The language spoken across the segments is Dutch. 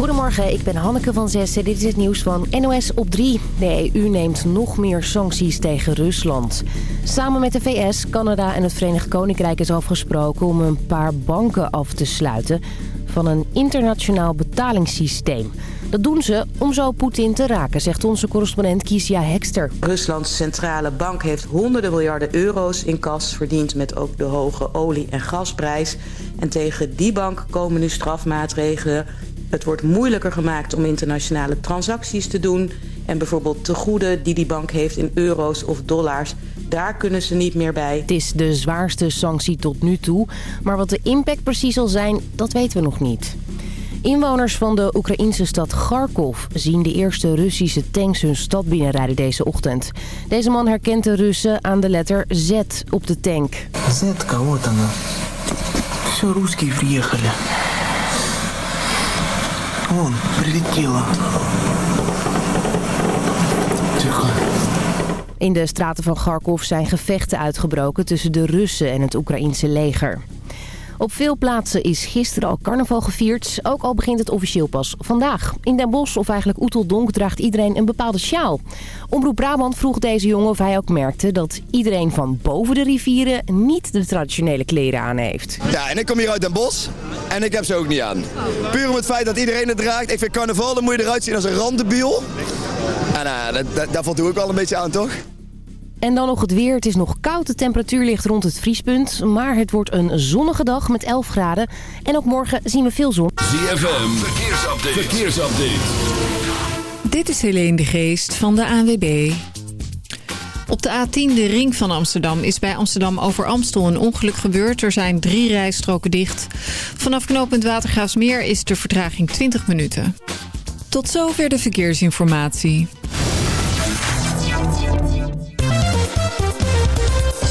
Goedemorgen, ik ben Hanneke van Zessen. Dit is het nieuws van NOS op 3. De EU neemt nog meer sancties tegen Rusland. Samen met de VS, Canada en het Verenigd Koninkrijk is afgesproken... om een paar banken af te sluiten van een internationaal betalingssysteem. Dat doen ze om zo Poetin te raken, zegt onze correspondent Kisia Hekster. Ruslands centrale bank heeft honderden miljarden euro's in kas verdiend... met ook de hoge olie- en gasprijs. En tegen die bank komen nu strafmaatregelen het wordt moeilijker gemaakt om internationale transacties te doen. En bijvoorbeeld tegoeden die die bank heeft in euro's of dollars... daar kunnen ze niet meer bij. Het is de zwaarste sanctie tot nu toe. Maar wat de impact precies zal zijn, dat weten we nog niet. Inwoners van de Oekraïnse stad Kharkov zien de eerste Russische tanks hun stad binnenrijden deze ochtend. Deze man herkent de Russen aan de letter Z op de tank. Z, вот она. Все, русские приехали. Вон, прилетело. Тихо. In de straten van Kharkov zijn gevechten uitgebroken tussen de Russen en het Oekraïense leger. Op veel plaatsen is gisteren al carnaval gevierd. Ook al begint het officieel pas vandaag. In Den Bosch, of eigenlijk Oeteldonk, draagt iedereen een bepaalde sjaal. Omroep Brabant vroeg deze jongen of hij ook merkte... dat iedereen van boven de rivieren niet de traditionele kleren aan heeft. Ja, en ik kom hier uit Den Bosch en ik heb ze ook niet aan. Puur om het feit dat iedereen het draagt. Ik vind carnaval, dan moet je eruit zien als een randebiel. En uh, daar valt ook wel een beetje aan, toch? En dan nog het weer. Het is nog koud. De temperatuur ligt rond het vriespunt. Maar het wordt een zonnige dag met 11 graden. En ook morgen zien we veel zon. ZFM, verkeersupdate. verkeersupdate. Dit is Helene de Geest van de ANWB. Op de A10, de ring van Amsterdam, is bij Amsterdam over Amstel een ongeluk gebeurd. Er zijn drie rijstroken dicht. Vanaf knooppunt Watergraafsmeer is de vertraging 20 minuten. Tot zover de verkeersinformatie.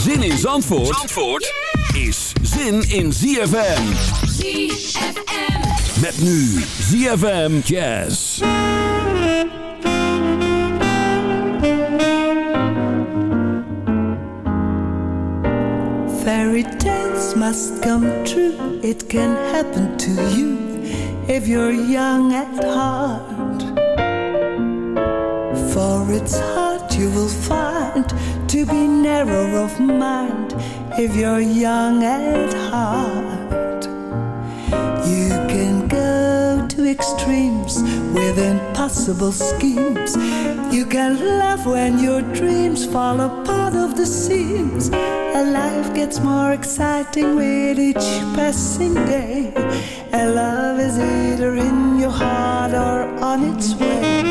Zin in Zandvoort, Zandvoort is zin in ZFM. ZFM. Met nu ZFM Jazz. Fairy tales must come true. It can happen to you if you're young at heart. For it's hard you will find to be narrow of mind if you're young at heart. You can go to extremes with impossible schemes. You can laugh when your dreams fall apart of the seams. And life gets more exciting with each passing day. And love is either in your heart or on its way.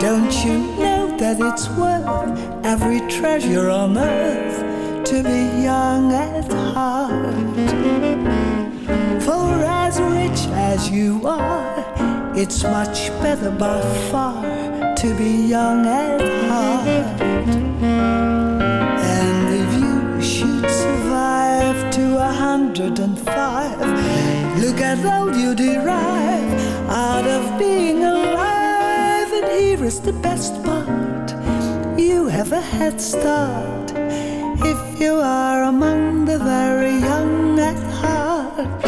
Don't you know that it's worth every treasure on earth to be young at heart? For as rich as you are, it's much better by far to be young at heart. And if you should survive to a hundred and five, look at all you derive out of being alive. And here is the best part you have a head start if you are among the very young at heart.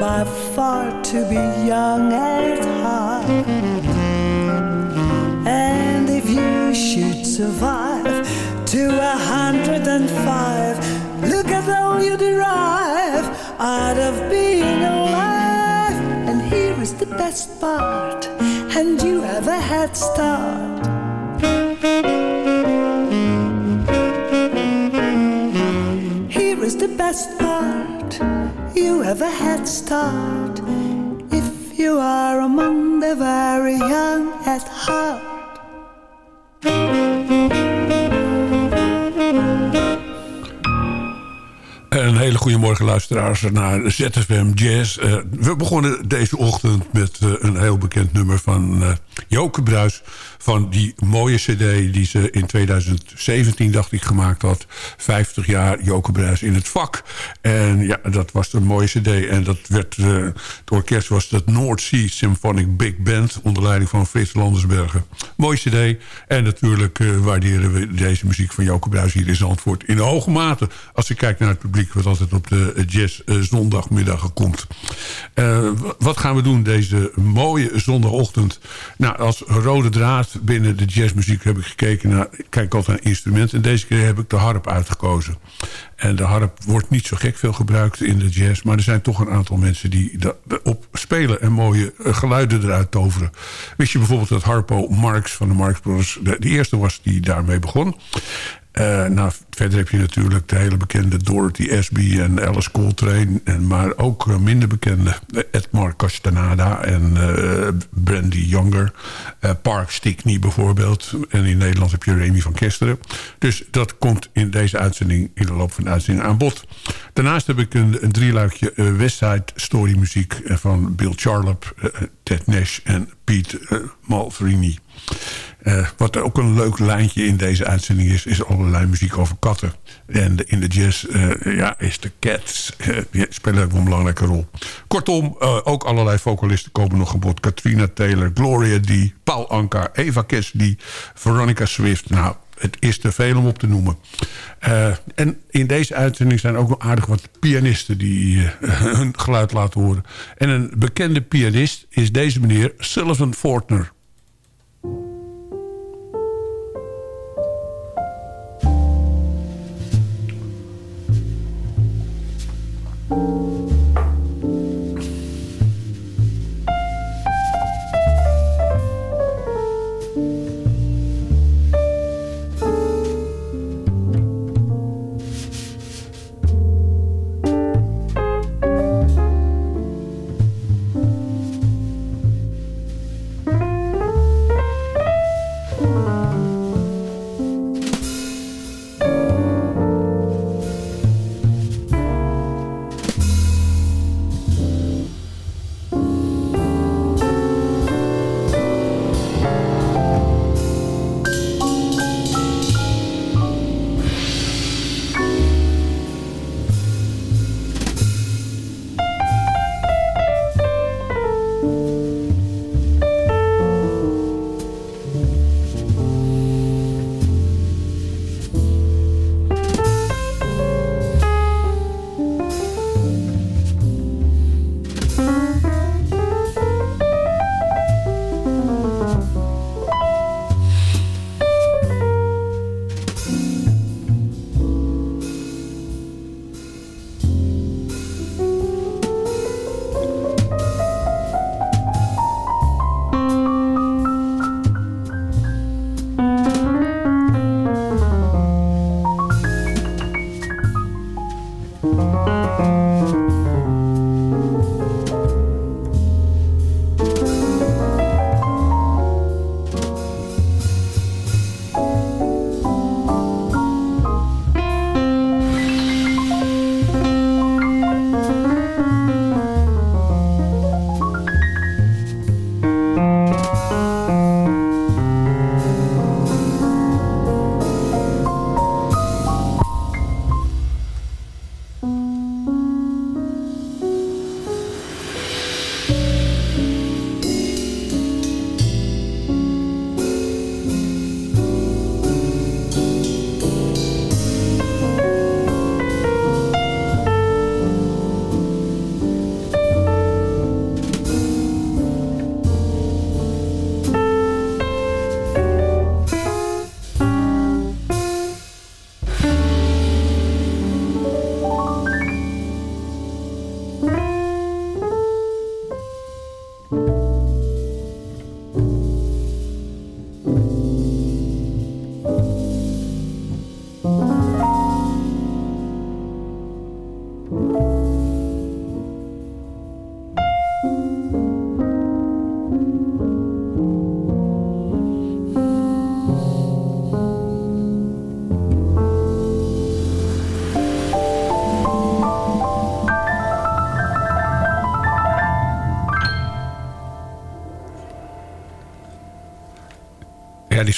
By far to be young have a head start. If you are among the very young at heart. Een hele goede morgen luisteraars naar ZFM Jazz. Eh, we begonnen deze ochtend met eh, een heel bekend nummer van uh, Joke Bruis. Van die mooie cd die ze in 2017 dacht ik gemaakt had. 50 jaar Joke Bruis in het vak. En ja, dat was een mooie cd. En dat werd, het orkest was het North Sea Symphonic Big Band. Onder leiding van Frits Landersbergen. Mooie cd. En natuurlijk waarderen we deze muziek van Joke Bruis hier in Zandvoort in hoge mate. Als je kijkt naar het publiek wat altijd op de jazz uh, zondagmiddag komt. Uh, wat gaan we doen deze mooie zondagochtend? Nou, als rode draad binnen de jazzmuziek heb ik gekeken naar... kijk altijd naar instrumenten. En deze keer heb ik de harp uitgekozen. En de harp wordt niet zo gek veel gebruikt in de jazz... maar er zijn toch een aantal mensen die op spelen... en mooie uh, geluiden eruit toveren. Wist je bijvoorbeeld dat Harpo Marx van de Marx Brothers... de eerste was die daarmee begon... Uh, nou, verder heb je natuurlijk de hele bekende Dorothy Ashby en Alice Coltrane. En, maar ook uh, minder bekende Edmar Castaneda en uh, Brandy Younger. Park Stickney bijvoorbeeld. En in Nederland heb je Remy van Kesteren. Dus dat komt in deze uitzending, in de loop van de uitzending aan bod. Daarnaast heb ik een, een drieluikje Westside Story muziek van Bill Charlap, Ted Nash en Pete Malverini. Uh, wat ook een leuk lijntje in deze uitzending is... is allerlei muziek over katten. En in de jazz uh, ja, is de Cats uh, spelen ook een belangrijke rol. Kortom, ook allerlei vocalisten komen nog aan. Katrina Taylor, Gloria D, Paul Anka, Eva Cassidy, Veronica Swift. Nou, het is te veel om op te noemen. en in deze uitzending zijn ook nog aardig wat pianisten... die hun geluid laten horen. En een bekende pianist is deze meneer Sullivan Fortner...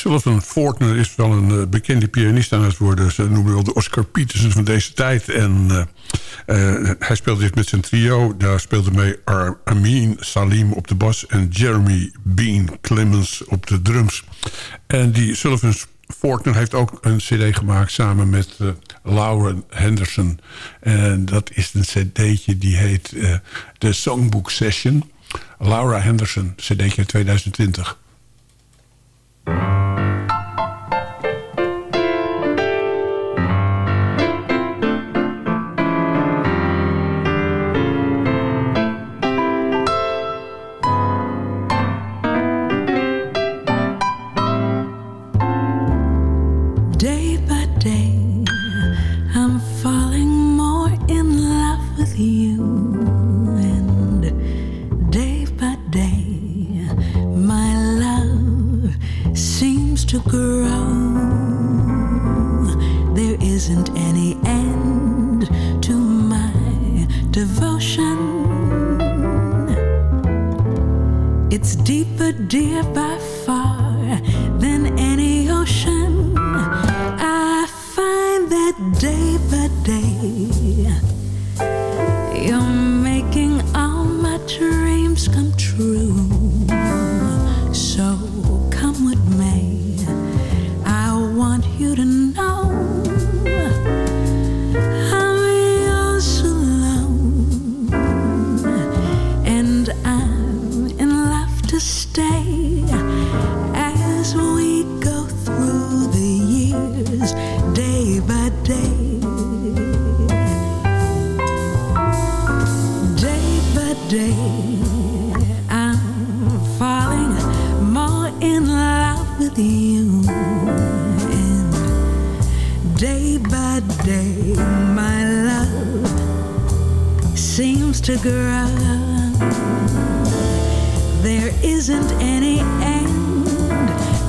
Sullivan Fortner is wel een uh, bekende pianist aan het worden. Ze noemen wel de Oscar Peterson van deze tijd. En uh, uh, hij speelde dit met zijn trio. Daar speelde mee Ar Amin Salim op de bas... en Jeremy Bean Clemens op de drums. En die Sullivan Fortner heeft ook een cd gemaakt samen met uh, Laura Henderson. En dat is een cd'tje die heet The Songbook Session. Laura Henderson, cd'tje 2020.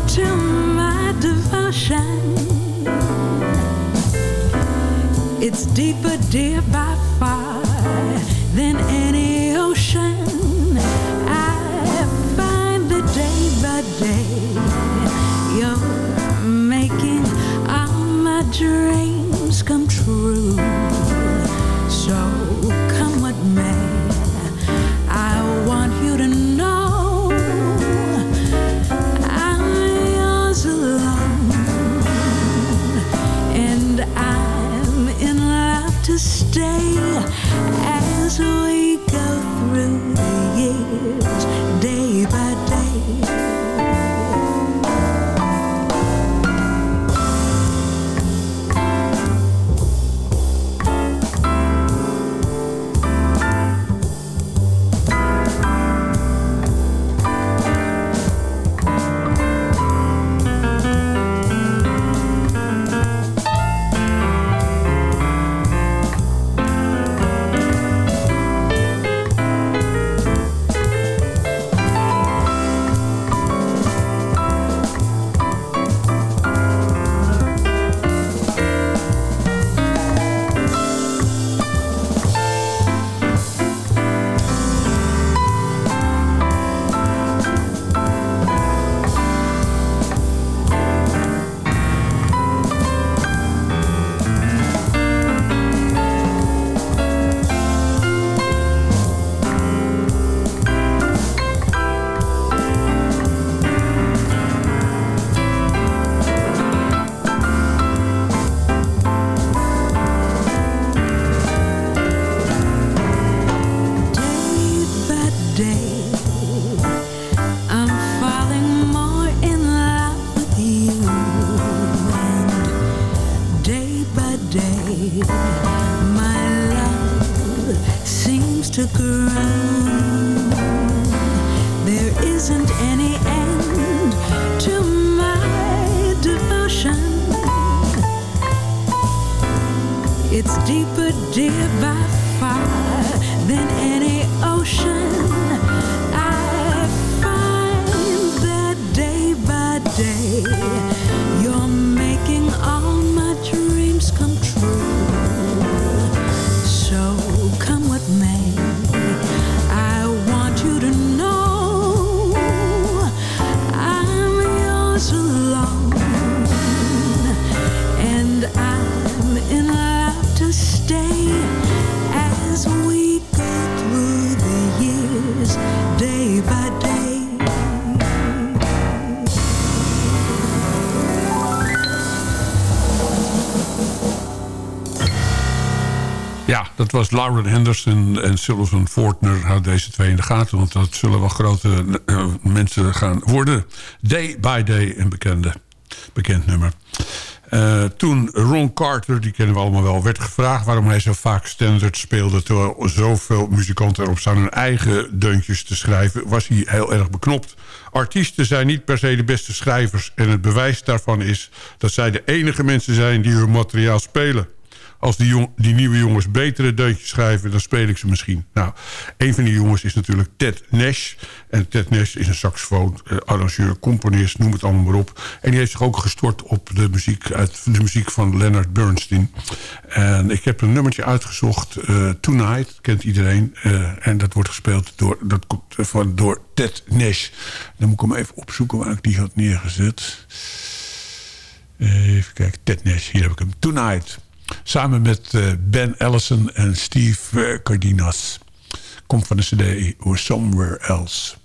to my devotion. It's deeper, dear, by far than any ocean. I find day by day you're making all my dreams come true. Was Lauren Henderson en Sullivan Fortner. Houd deze twee in de gaten, want dat zullen wel grote uh, mensen gaan worden. Day by Day, een bekende, bekend nummer. Uh, toen Ron Carter, die kennen we allemaal wel, werd gevraagd... waarom hij zo vaak standard speelde... terwijl zoveel muzikanten erop staan hun eigen deuntjes te schrijven... was hij heel erg beknopt. Artiesten zijn niet per se de beste schrijvers... en het bewijs daarvan is dat zij de enige mensen zijn die hun materiaal spelen als die, jong, die nieuwe jongens betere deuntjes schrijven... dan speel ik ze misschien. Nou, een van die jongens is natuurlijk Ted Nash. En Ted Nash is een saxofoon, eh, arrangeur, componist, noem het allemaal maar op. En die heeft zich ook gestort op de muziek, uit de muziek van Leonard Bernstein. En ik heb een nummertje uitgezocht, uh, Tonight, kent iedereen. Uh, en dat wordt gespeeld door, dat komt van, door Ted Nash. Dan moet ik hem even opzoeken waar ik die had neergezet. Even kijken, Ted Nash, hier heb ik hem. Tonight. Samen met eh, Ben Allison en Steve eh, Cardinas. Komt van de cd Or Somewhere Else.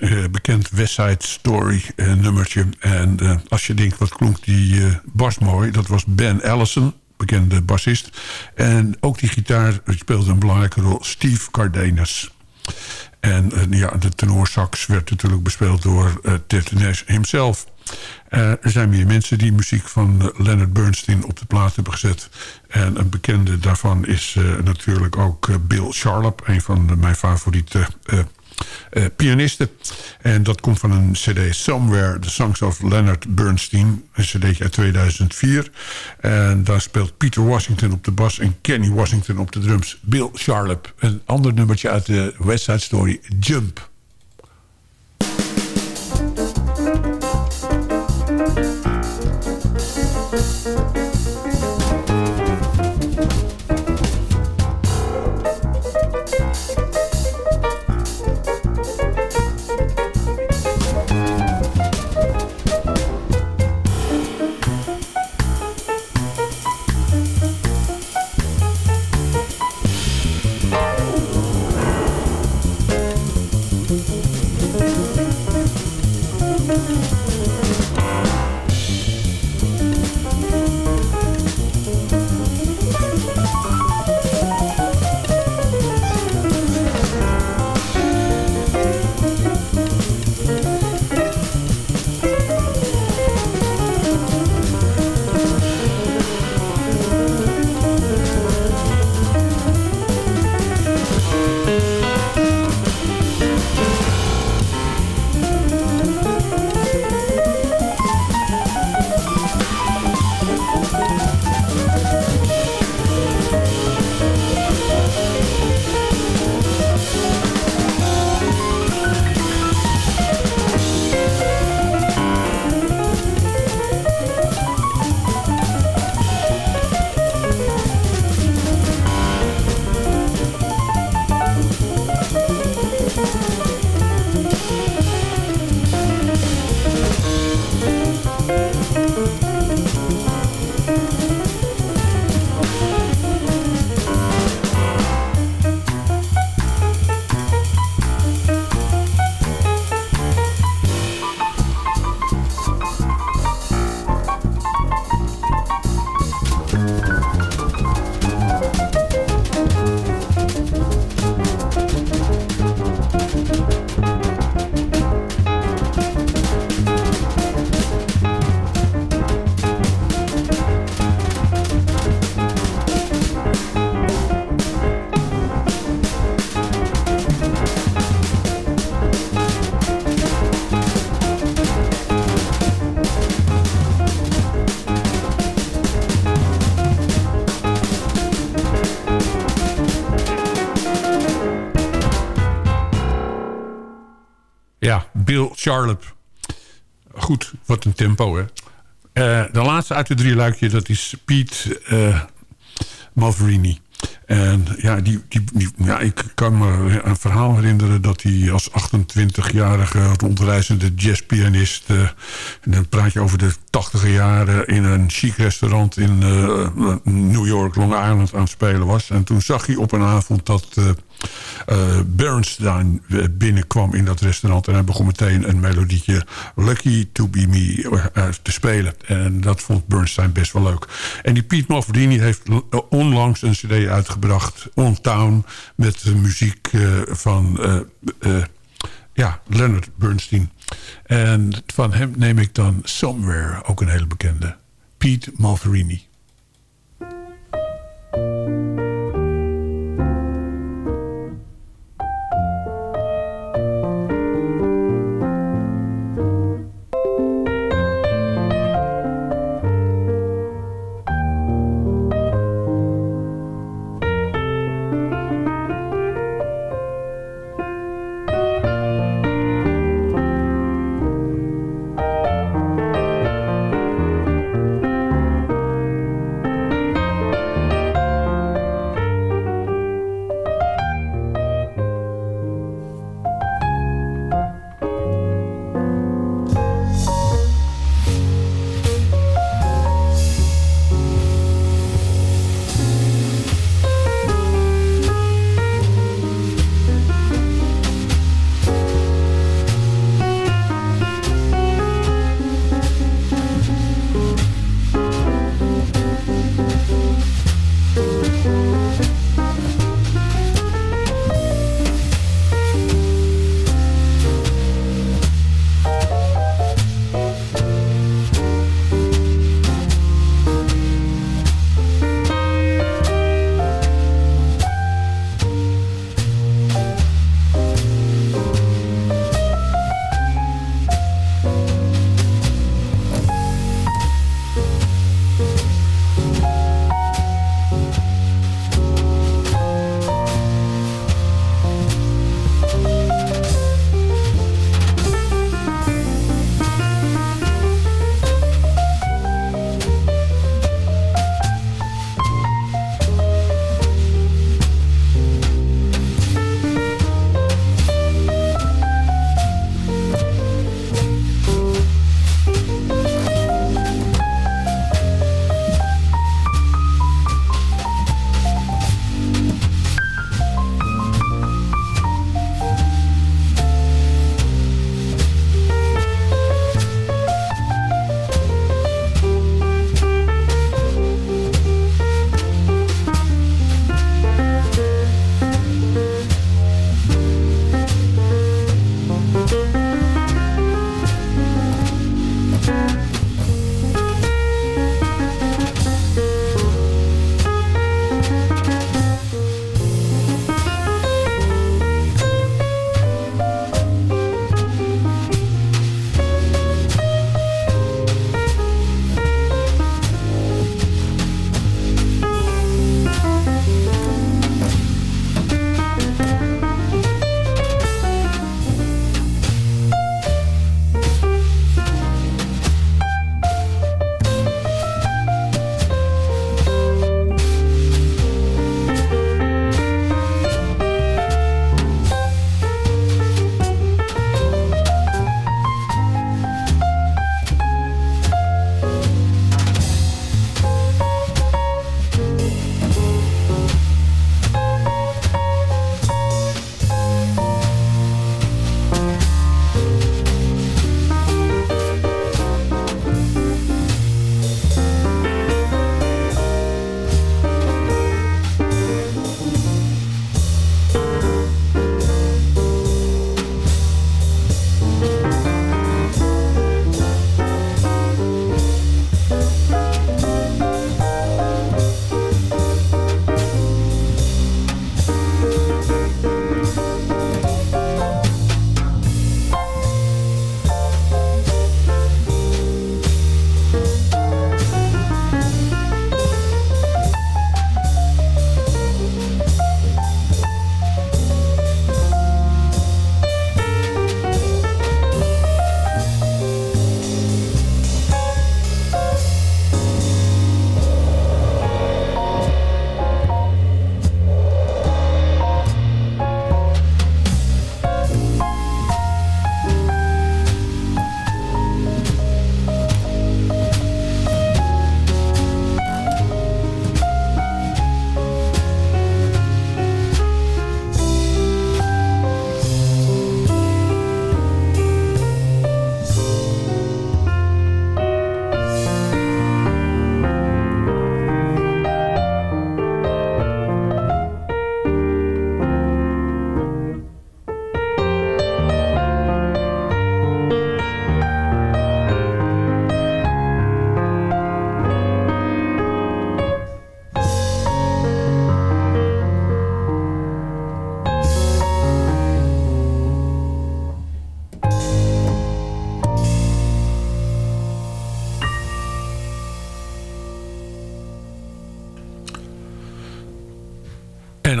Uh, bekend West Side Story uh, nummertje. En uh, als je denkt, wat klonk die bas mooi, dat was Ben Allison, bekende bassist. En ook die gitaar speelde een belangrijke rol, Steve Cardenas. En ja, de tenorsax werd natuurlijk bespeeld door Ted Nash himself. Er zijn meer mensen die muziek van Leonard Bernstein op de plaat hebben gezet. En een bekende daarvan is natuurlijk ook Bill Charlap. Een van mijn favoriete pianisten. En dat komt van een cd Somewhere, The Songs of Leonard Bernstein. Een cd uit 2004. En daar speelt Peter Washington op de bas en Kenny Washington op de drums. Bill Charlap. Een ander nummertje uit de West Side Story, Jump. Bill Charlap. Goed, wat een tempo, hè. Uh, de laatste uit de drie luikje, dat is Pete uh. En ja, die, die, ja, ik kan me een verhaal herinneren... dat hij als 28-jarige rondreizende jazzpianist... Uh, dan praat je over de 80 jaren... in een chic restaurant in New York, Long Island aan het spelen was. En toen zag hij op een avond dat... Uh, Bernstein binnenkwam in dat restaurant... en hij begon meteen een melodietje Lucky to be me te spelen. En dat vond Bernstein best wel leuk. En die Piet Malverdini heeft onlangs een cd uitgebracht... On Town, met de muziek van ja, Leonard Bernstein. En van hem neem ik dan Somewhere, ook een hele bekende. Pete Malverini.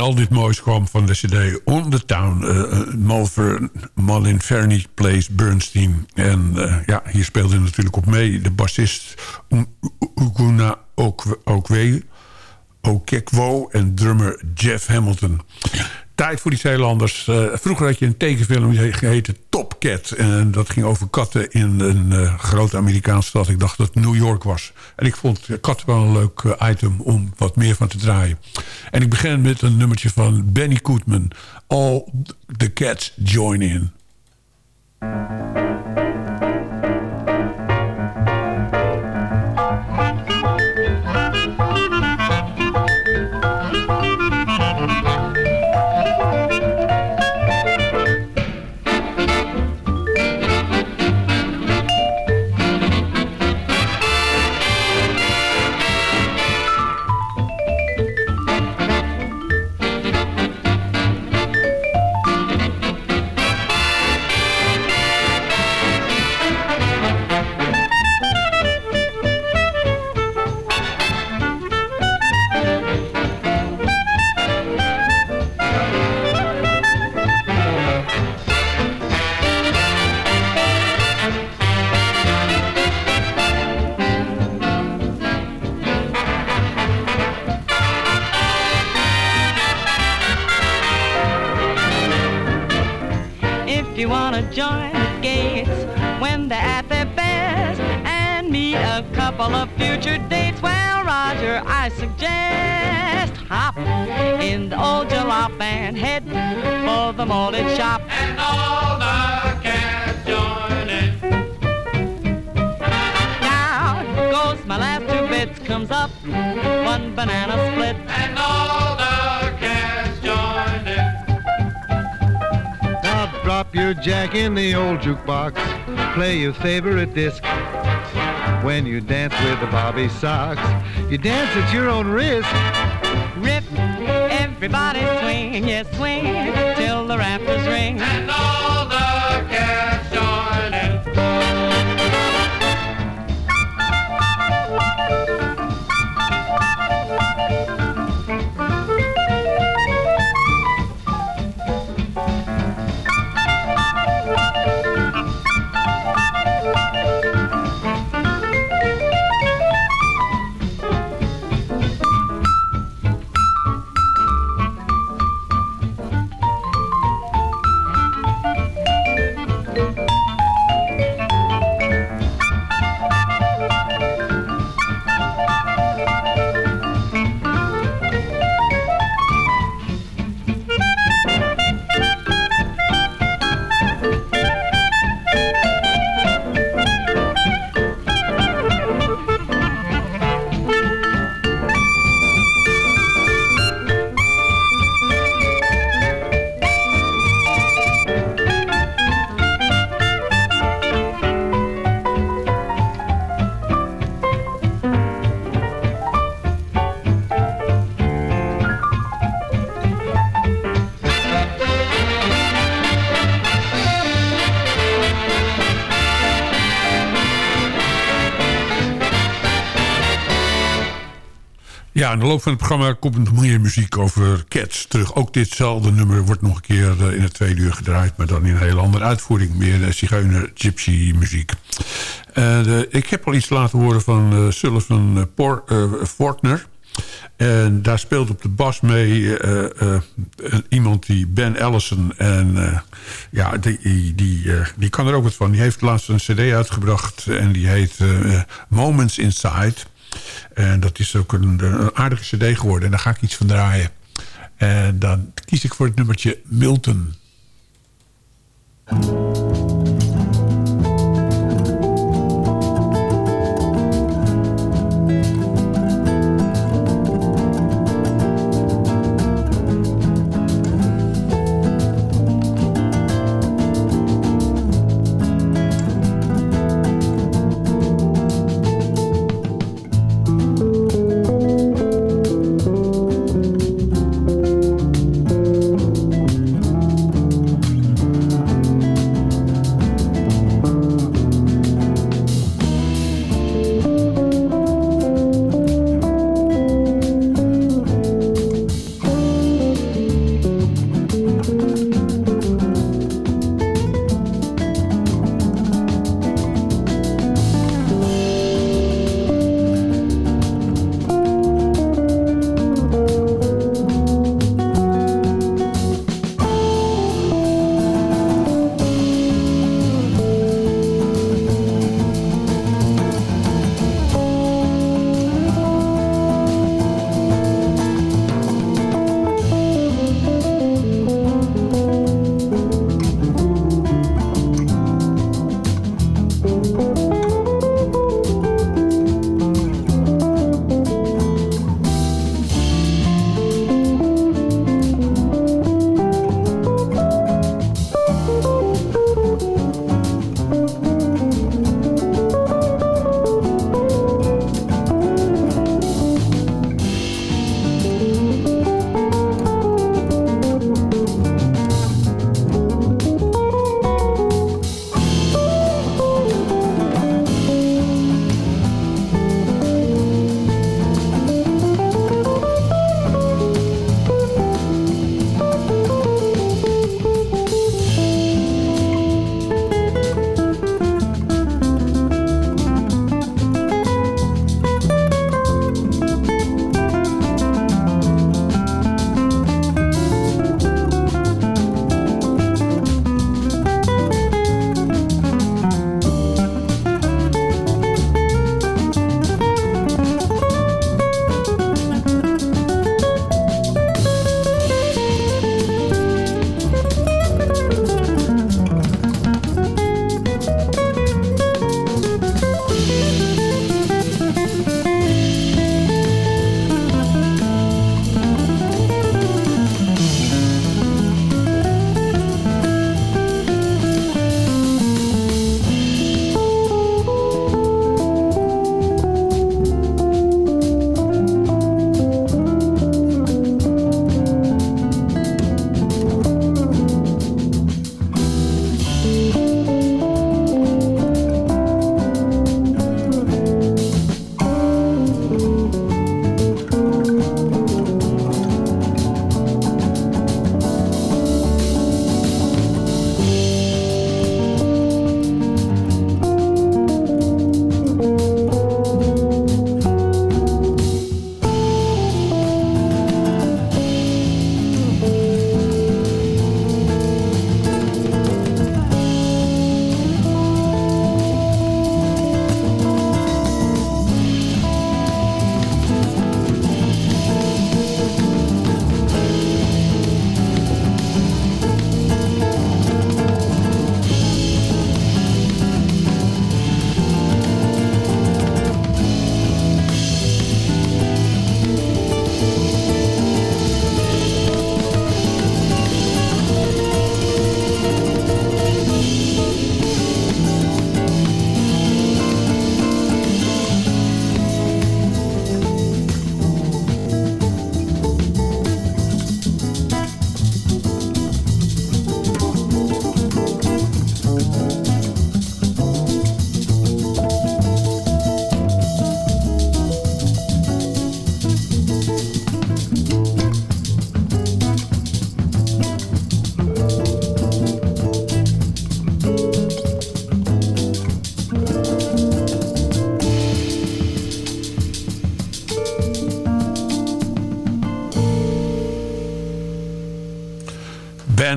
Al dit moois kwam van de cd On the Town. Uh, Malver, Malin Fernie plays Bernstein. En uh, ja, hier speelde natuurlijk op mee de bassist Uguna Okwe, Okekwo en drummer Jeff Hamilton tijd voor die Zeelanders. Uh, vroeger had je een tekenfilm die heette Top Cat. En dat ging over katten in een uh, grote Amerikaanse stad. Ik dacht dat het New York was. En ik vond katten wel een leuk uh, item om wat meer van te draaien. En ik begin met een nummertje van Benny Koetman. All the cats join in. Jukebox, play your favorite disc. When you dance with the Bobby Sox, you dance at your own risk. Rip, everybody swing, yes, swing, till the rafters ring. In de loop van het programma komt nog meer muziek over Cats terug. Ook ditzelfde nummer wordt nog een keer eh, in het tweede uur gedraaid... maar dan in een hele andere uitvoering. Meer uh, zigeuner gypsy muziek. Uh, ik heb al iets laten horen van Sullivan Por, Fortner... En daar speelt op de bas mee iemand die Ben Ellison. En ja, die, die, die kan er ook wat van. Die heeft laatst een cd uitgebracht en die heet Moments Inside. En dat is ook een, een, aardige cd geworden. En daar ga ik iets van draaien. En dan kies ik voor het nummertje Milton.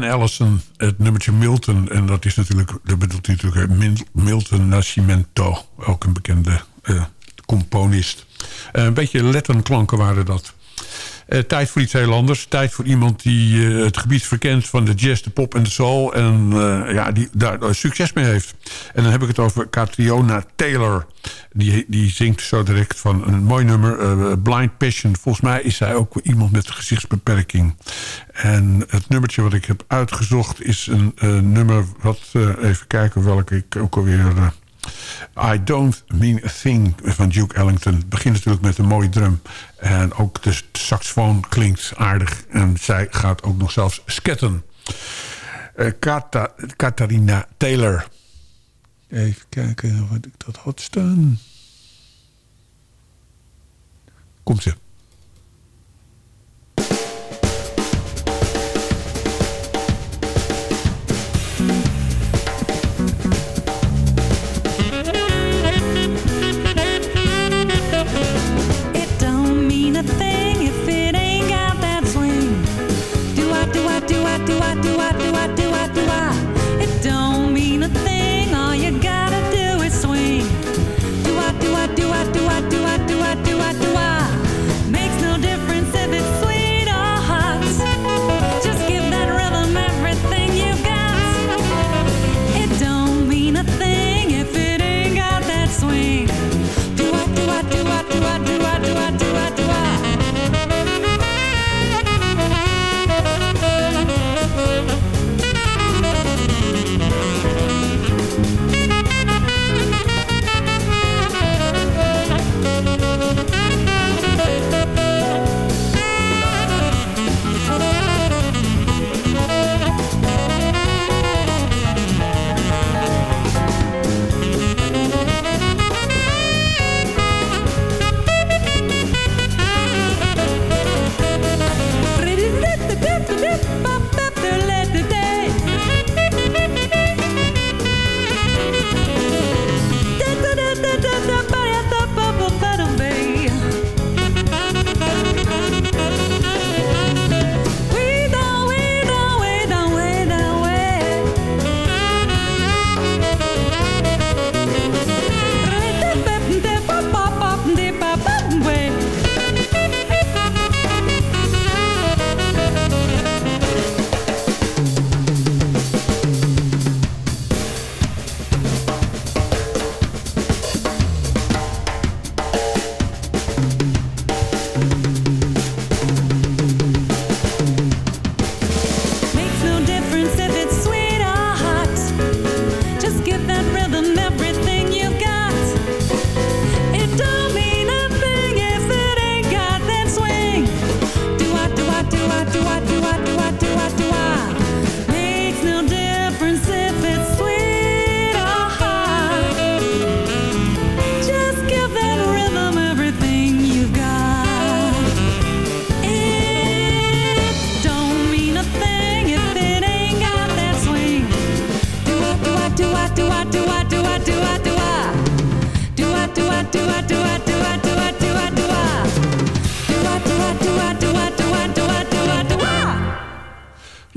Allison, het nummertje Milton. En dat is natuurlijk, dat bedoelt natuurlijk Milton Nascimento. Ook een bekende uh, componist. Uh, een beetje letterklanken waren dat. Uh, tijd voor iets heel anders. Tijd voor iemand die uh, het gebied verkent van de jazz, de pop en de soul. En uh, ja, die daar succes mee heeft. En dan heb ik het over Catriona Taylor. Die, die zingt zo direct van een mooi nummer, Blind Passion. Volgens mij is zij ook iemand met een gezichtsbeperking. En het nummertje wat ik heb uitgezocht is een nummer... wat, even kijken welke ik ook alweer I Don't Mean a Thing van Duke Ellington. Het begint natuurlijk met een mooie drum. En ook de saxofoon klinkt aardig. En zij gaat ook nog zelfs sketten. Uh, Katharina Taylor. Even kijken wat ik dat had staan. Komt ze.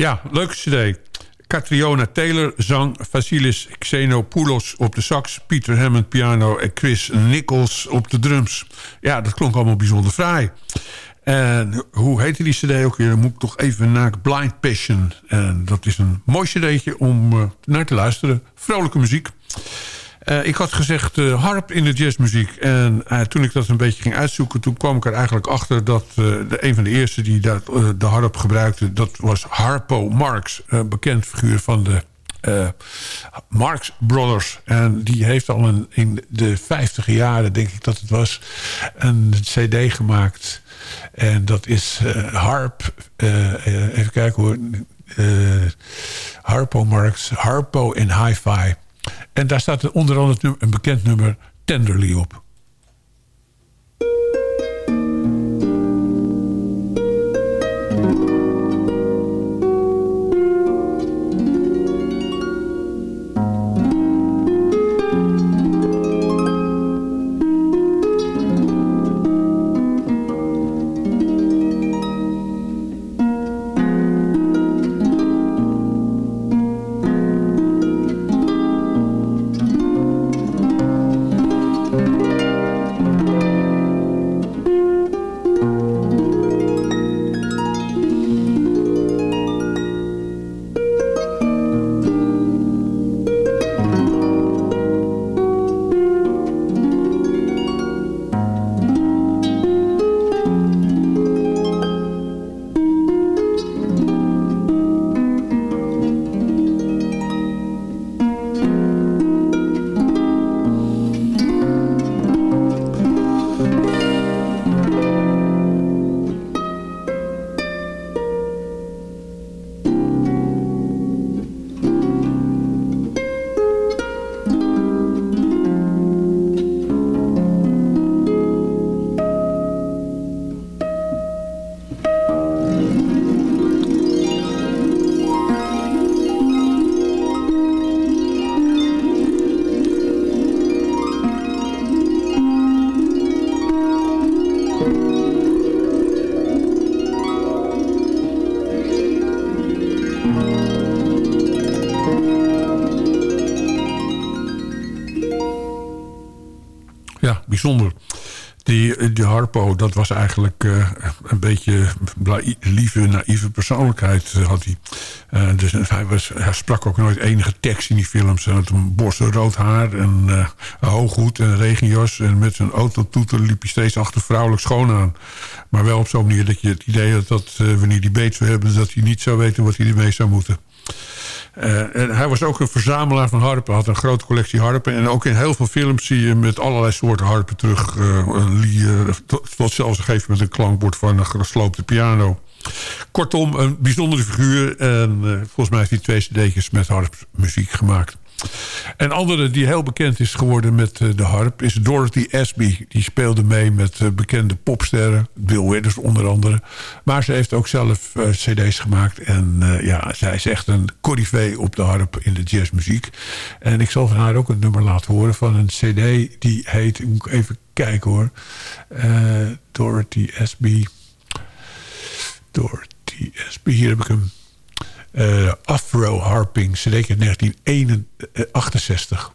Ja, leuke cd. Catriona Taylor zang, Vasilis Xenopoulos op de sax... Pieter Hammond piano en Chris Nichols op de drums. Ja, dat klonk allemaal bijzonder fraai. En hoe heette die cd ook weer? Dan moet ik toch even naar Blind Passion. En dat is een mooi cd'tje om uh, naar te luisteren. Vrolijke muziek. Uh, ik had gezegd uh, harp in de jazzmuziek. En uh, toen ik dat een beetje ging uitzoeken... toen kwam ik er eigenlijk achter dat een van de eerste die dat, de harp gebruikte... dat was Harpo Marx, een bekend figuur van de Marx Brothers. En die heeft al een, in de vijftige jaren, denk ik dat het was... een cd gemaakt. En dat is harp... even kijken hoor... Harpo Marx, Harpo in Hi-Fi... En daar staat onder andere een bekend nummer Tenderly op. Die, die Harpo, dat was eigenlijk uh, een beetje lieve, naïeve persoonlijkheid had hij. Uh, dus hij, was, hij sprak ook nooit enige tekst in die films. Hij had een rood haar en uh, hooghoed en een regenjas. En met zijn autotoeter liep hij steeds achter vrouwelijk schoon aan. Maar wel op zo'n manier dat je het idee had dat wanneer hij beet zou hebben... dat hij niet zou weten wat hij ermee zou moeten. Uh, en hij was ook een verzamelaar van harpen. had een grote collectie harpen. En ook in heel veel films zie je met allerlei soorten harpen terug. Uh, een lier, tot zelfs een gegeven moment een klankbord van een gesloopte piano. Kortom, een bijzondere figuur. En uh, volgens mij heeft hij twee cd'tjes met harpmuziek gemaakt. Een andere die heel bekend is geworden met de harp is Dorothy Asby. Die speelde mee met bekende popsterren. Bill Withers onder andere. Maar ze heeft ook zelf cd's gemaakt. En ja, zij is echt een corrivee op de harp in de jazzmuziek. En ik zal van haar ook een nummer laten horen van een cd die heet... Ik moet even kijken hoor. Dorothy Asby. Dorothy Asby. Hier heb ik hem. Uh, Afro Harping, CD 1968.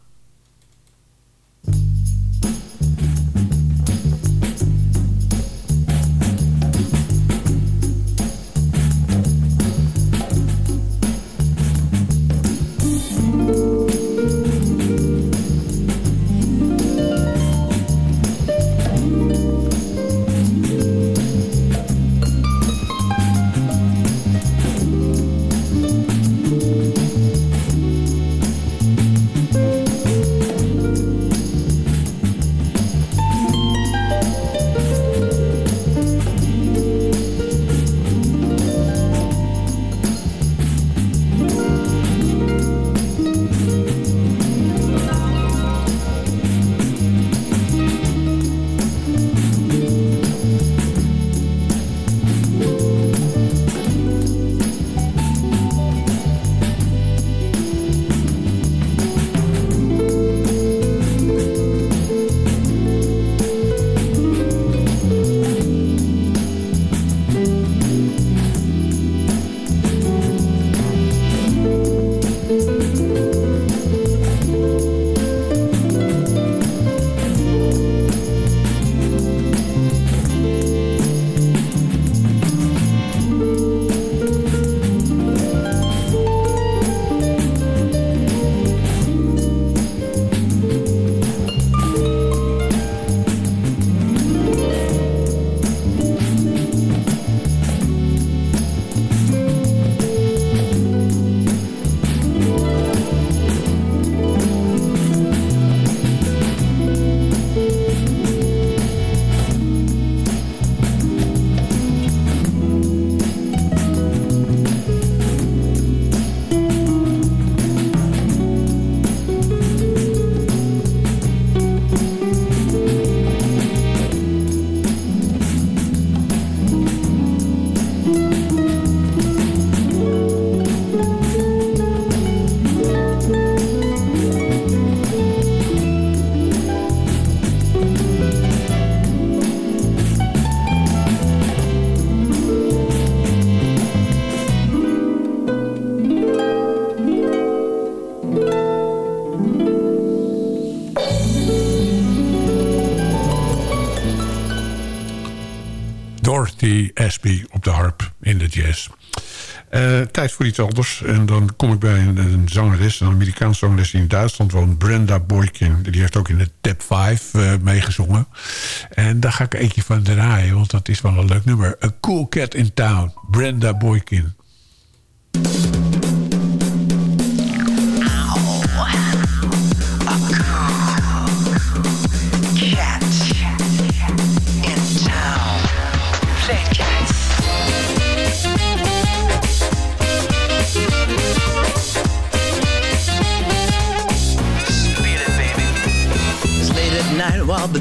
Ashby op de harp in de jazz. Uh, tijd voor iets anders. En dan kom ik bij een, een zangeres, een Amerikaanse zangeres die in Duitsland woont, Brenda Boykin. Die heeft ook in de Tap 5 uh, meegezongen. En daar ga ik eentje van draaien, want dat is wel een leuk nummer. A Cool Cat in Town, Brenda Boykin.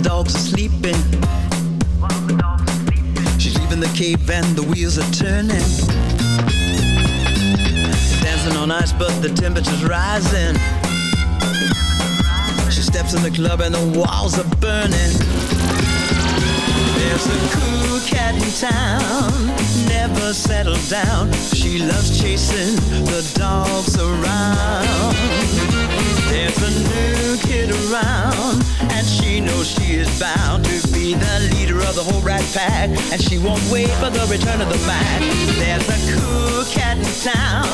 Dogs are sleeping. She's leaving the cave and the wheels are turning. Dancing on ice, but the temperature's rising. She steps in the club and the walls are burning. There's a cool cat in town, never settled down. She loves chasing the dogs around. There's a new kid around, and she knows she is bound to be the leader of the whole rat pack, and she won't wait for the return of the Mac. There's a cool cat in town,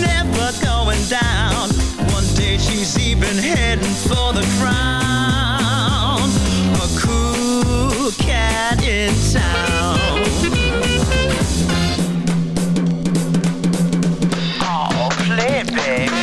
never going down. One day she's even heading for the crown. A cool cat in town. Oh, play it, baby.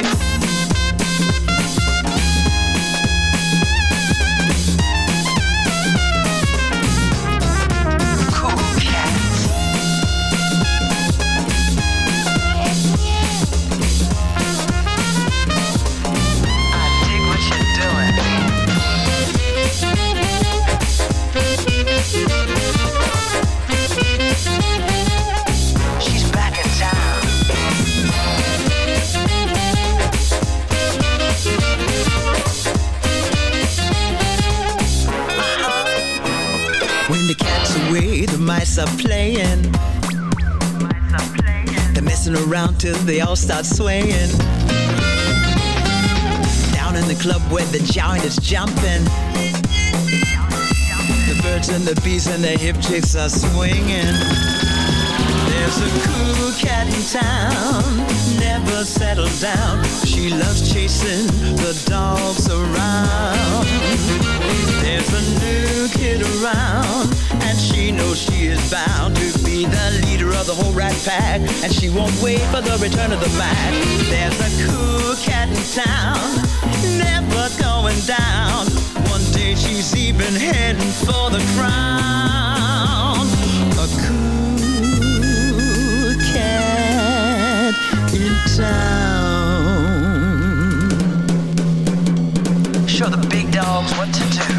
Are playing. They're messing around till they all start swaying. Down in the club where the giant is jumping. The birds and the bees and the hip chicks are swinging. There's a cool cat in town, never settled down. She loves chasing the dogs around. There's a new kid around, she knows she is bound to be the leader of the whole rat pack, and she won't wait for the return of the Mac. There's a cool cat in town, never going down. One day she's even heading for the crown. A cool cat in town. Show the big dogs what to do.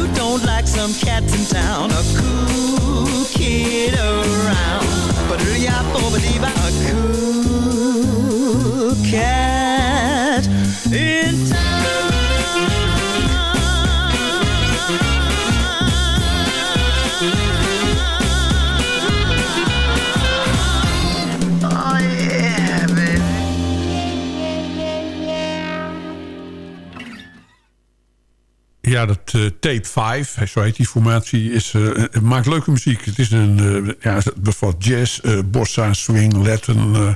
Who don't like some cats in town? A cool kid around. But a cool cat Ja, dat eh, Tape 5, zo heet die formatie, is, eh, het maakt leuke muziek. Het is een, eh, ja, bevat jazz, eh, bossa, swing, Latin. eh,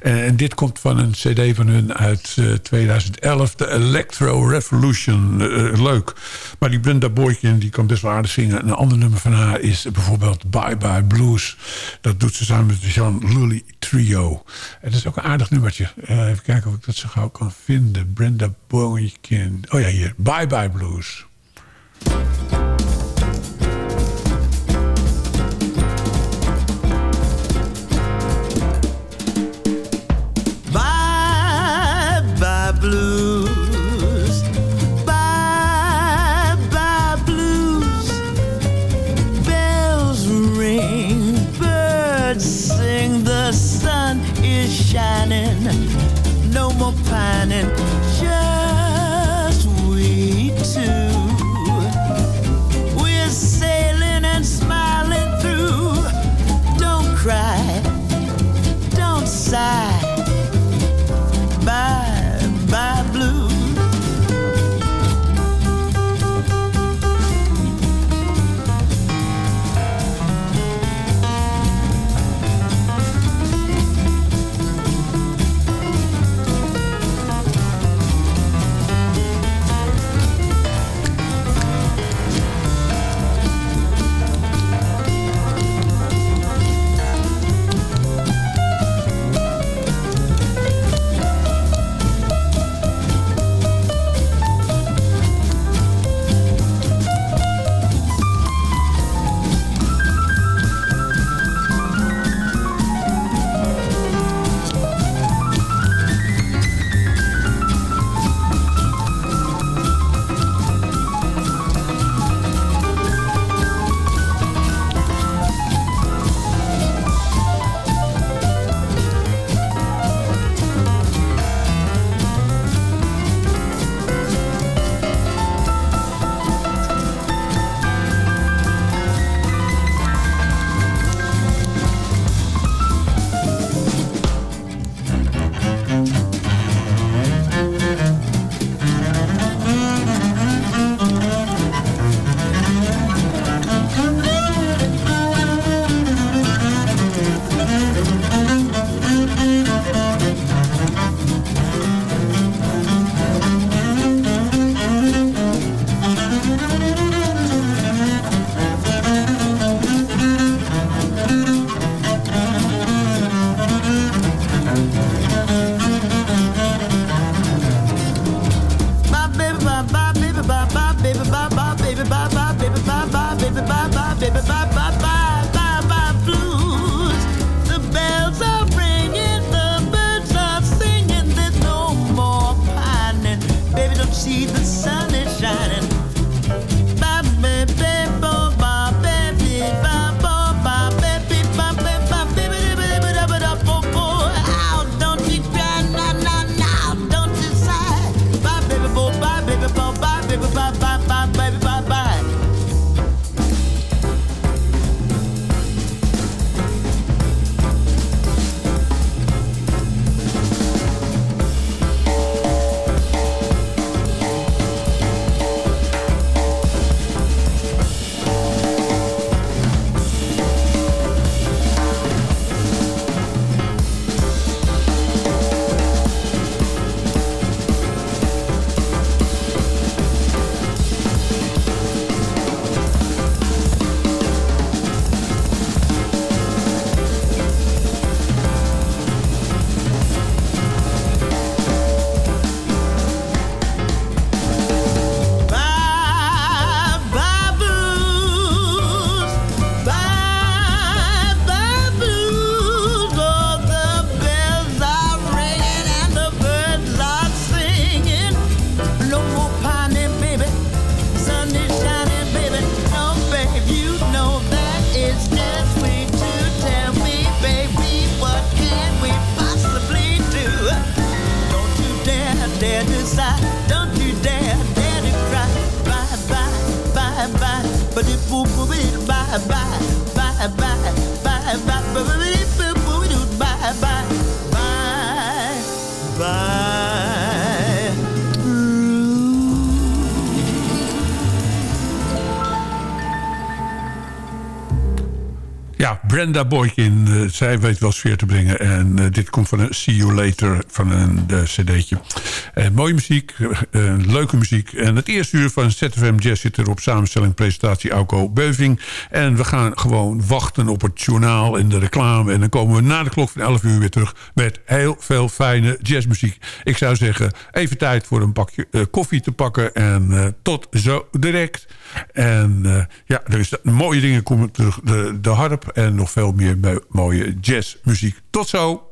en, en dit komt van een cd van hun uit eh, 2011, de Electro Revolution. Eh, leuk. Maar die Brenda Boykin, die kan best wel aardig zingen. Een ander nummer van haar is bijvoorbeeld Bye Bye Blues. Dat doet ze samen met de Jean Lully Trio. En dat is ook een aardig nummertje. Eh, even kijken of ik dat zo gauw kan vinden. Brenda Boykin. Oh ja, hier. Bye Bye Blues. Bye Brenda Boykin, uh, zij weet wel sfeer te brengen. En uh, dit komt van een See You Later van een uh, mooie muziek, leuke muziek. En het eerste uur van ZFM Jazz zit er op samenstelling, presentatie Auko Beuving. En we gaan gewoon wachten op het journaal en de reclame. En dan komen we na de klok van 11 uur weer terug met heel veel fijne jazzmuziek. Ik zou zeggen, even tijd voor een bakje koffie te pakken. En tot zo direct. En ja, er is mooie dingen komen terug. De, de harp en nog veel meer mooie jazzmuziek. Tot zo!